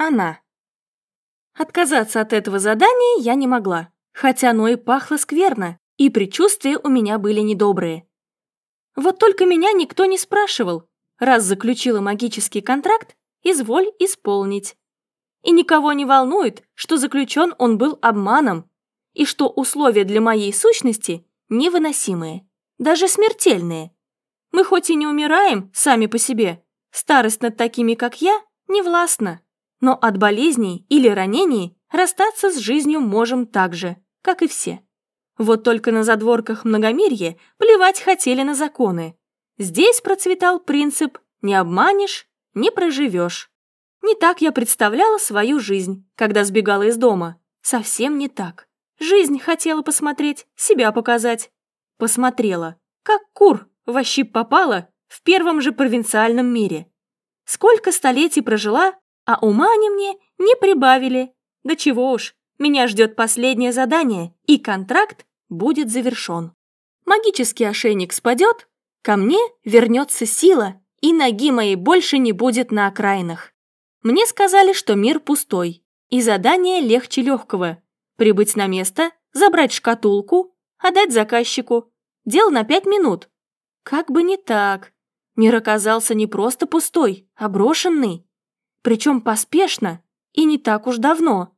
Она. Отказаться от этого задания я не могла, хотя оно и пахло скверно, и предчувствия у меня были недобрые. Вот только меня никто не спрашивал. Раз заключила магический контракт, изволь исполнить. И никого не волнует, что заключен он был обманом, и что условия для моей сущности невыносимые, даже смертельные. Мы хоть и не умираем сами по себе, старость над такими, как я, не властна, но от болезней или ранений расстаться с жизнью можем так же, как и все. Вот только на задворках многомирья плевать хотели на законы. Здесь процветал принцип «не обманешь, не проживешь». Не так я представляла свою жизнь, когда сбегала из дома. Совсем не так. Жизнь хотела посмотреть, себя показать. Посмотрела, как кур во щип попала в первом же провинциальном мире. Сколько столетий прожила, а ума они мне не прибавили. Да чего уж, меня ждет последнее задание, и контракт будет завершен. Магический ошейник спадет, ко мне вернется сила, и ноги моей больше не будет на окраинах. Мне сказали, что мир пустой, и задание легче легкого. Прибыть на место, забрать шкатулку, отдать заказчику. Дел на пять минут. Как бы не так. Мир оказался не просто пустой, а брошенный. Причем поспешно и не так уж давно.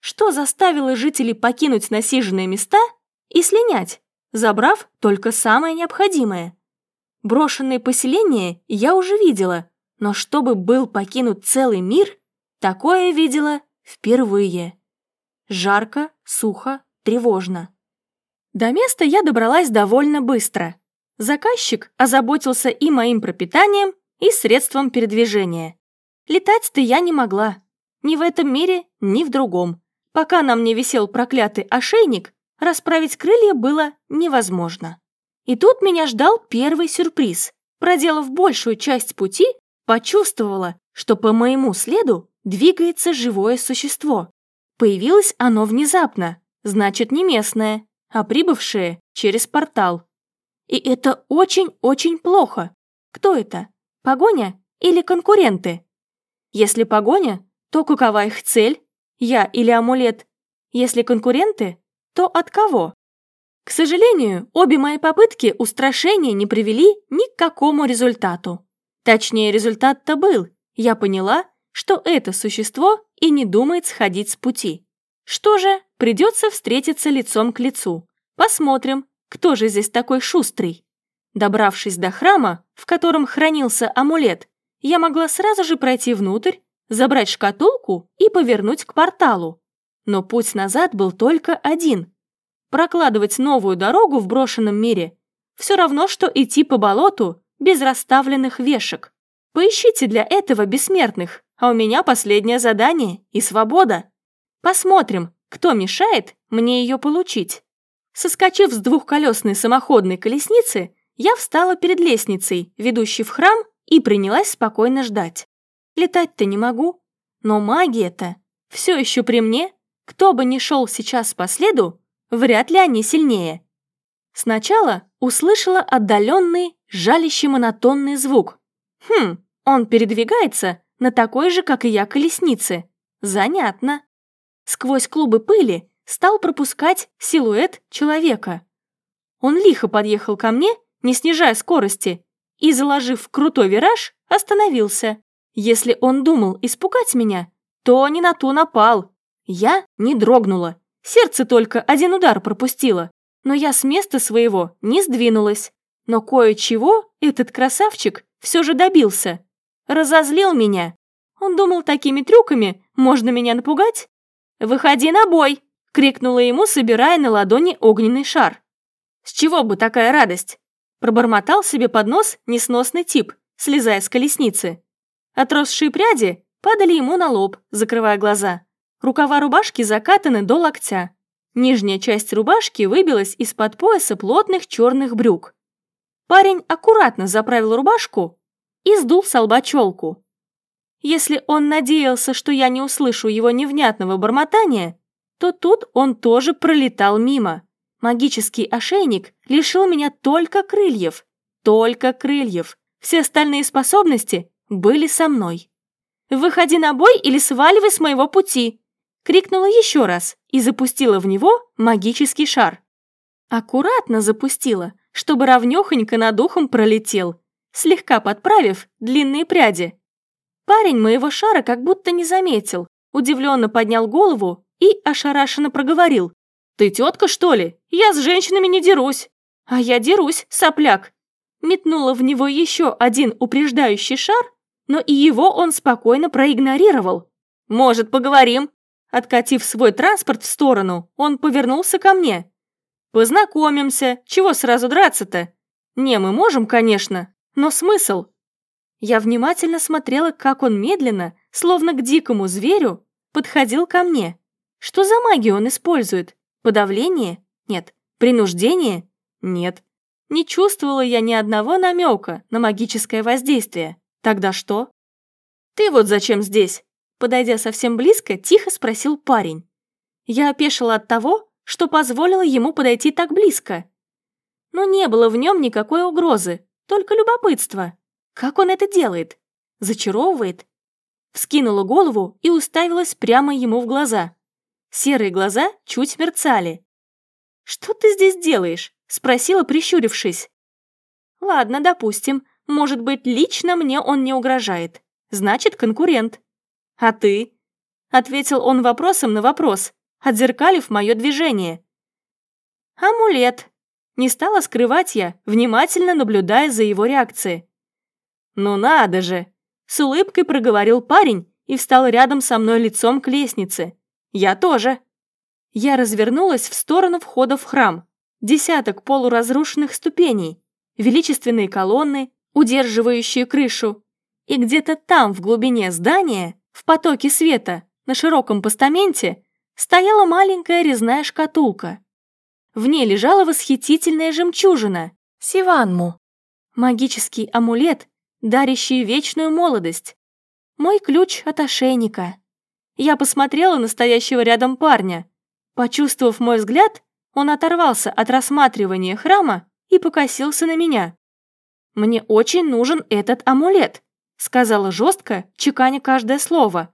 Что заставило жителей покинуть насиженные места и слинять, забрав только самое необходимое? Брошенные поселения я уже видела, но чтобы был покинут целый мир, такое видела впервые. Жарко, сухо, тревожно. До места я добралась довольно быстро. Заказчик озаботился и моим пропитанием, и средством передвижения. Летать-то я не могла. Ни в этом мире, ни в другом. Пока на мне висел проклятый ошейник, расправить крылья было невозможно. И тут меня ждал первый сюрприз. Проделав большую часть пути, почувствовала, что по моему следу двигается живое существо. Появилось оно внезапно, значит не местное, а прибывшее через портал. И это очень-очень плохо. Кто это? Погоня или конкуренты? Если погоня, то какова их цель? Я или амулет? Если конкуренты, то от кого? К сожалению, обе мои попытки устрашения не привели ни к какому результату. Точнее, результат-то был. Я поняла, что это существо и не думает сходить с пути. Что же, придется встретиться лицом к лицу. Посмотрим, кто же здесь такой шустрый. Добравшись до храма, в котором хранился амулет, я могла сразу же пройти внутрь, забрать шкатулку и повернуть к порталу. Но путь назад был только один. Прокладывать новую дорогу в брошенном мире все равно, что идти по болоту без расставленных вешек. Поищите для этого бессмертных, а у меня последнее задание и свобода. Посмотрим, кто мешает мне ее получить. Соскочив с двухколесной самоходной колесницы, я встала перед лестницей, ведущей в храм, и принялась спокойно ждать. Летать-то не могу, но магия-то все еще при мне. Кто бы ни шел сейчас по следу, вряд ли они сильнее. Сначала услышала отдаленный, жалящий монотонный звук. Хм, он передвигается на такой же, как и я, колеснице. Занятно. Сквозь клубы пыли стал пропускать силуэт человека. Он лихо подъехал ко мне, не снижая скорости, и, заложив крутой вираж, остановился. Если он думал испугать меня, то не на то напал. Я не дрогнула. Сердце только один удар пропустило, но я с места своего не сдвинулась. Но кое-чего этот красавчик все же добился. Разозлил меня. Он думал, такими трюками можно меня напугать? «Выходи на бой!» — крикнула ему, собирая на ладони огненный шар. «С чего бы такая радость?» Пробормотал себе под нос несносный тип, слезая с колесницы. Отросшие пряди падали ему на лоб, закрывая глаза. Рукава рубашки закатаны до локтя. Нижняя часть рубашки выбилась из-под пояса плотных черных брюк. Парень аккуратно заправил рубашку и сдул с лба челку. Если он надеялся, что я не услышу его невнятного бормотания, то тут он тоже пролетал мимо. Магический ошейник лишил меня только крыльев. Только крыльев. Все остальные способности были со мной. «Выходи на бой или сваливай с моего пути!» Крикнула еще раз и запустила в него магический шар. Аккуратно запустила, чтобы ровнёхонько над ухом пролетел, слегка подправив длинные пряди. Парень моего шара как будто не заметил, удивленно поднял голову и ошарашенно проговорил. «Ты тетка, что ли? Я с женщинами не дерусь». «А я дерусь, сопляк». Метнула в него еще один упреждающий шар, но и его он спокойно проигнорировал. «Может, поговорим?» Откатив свой транспорт в сторону, он повернулся ко мне. «Познакомимся. Чего сразу драться-то? Не, мы можем, конечно, но смысл?» Я внимательно смотрела, как он медленно, словно к дикому зверю, подходил ко мне. Что за магию он использует? Подавление? Нет. Принуждение? Нет. Не чувствовала я ни одного намека на магическое воздействие. Тогда что? «Ты вот зачем здесь?» Подойдя совсем близко, тихо спросил парень. Я опешила от того, что позволила ему подойти так близко. Но не было в нем никакой угрозы, только любопытство. Как он это делает? Зачаровывает? Вскинула голову и уставилась прямо ему в глаза. Серые глаза чуть мерцали. «Что ты здесь делаешь?» — спросила, прищурившись. «Ладно, допустим. Может быть, лично мне он не угрожает. Значит, конкурент. А ты?» — ответил он вопросом на вопрос, отзеркалив мое движение. «Амулет», — не стала скрывать я, внимательно наблюдая за его реакцией. «Ну надо же!» — с улыбкой проговорил парень и встал рядом со мной лицом к лестнице. «Я тоже». Я развернулась в сторону входа в храм. Десяток полуразрушенных ступеней, величественные колонны, удерживающие крышу. И где-то там, в глубине здания, в потоке света, на широком постаменте, стояла маленькая резная шкатулка. В ней лежала восхитительная жемчужина — Сиванму. Магический амулет, дарящий вечную молодость. Мой ключ от ошейника. Я посмотрела на стоящего рядом парня. Почувствовав мой взгляд, он оторвался от рассматривания храма и покосился на меня. «Мне очень нужен этот амулет», — сказала жестко, чеканя каждое слово.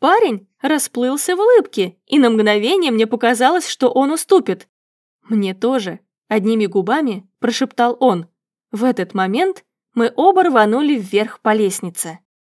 Парень расплылся в улыбке, и на мгновение мне показалось, что он уступит. «Мне тоже», — одними губами прошептал он. В этот момент мы оба рванули вверх по лестнице.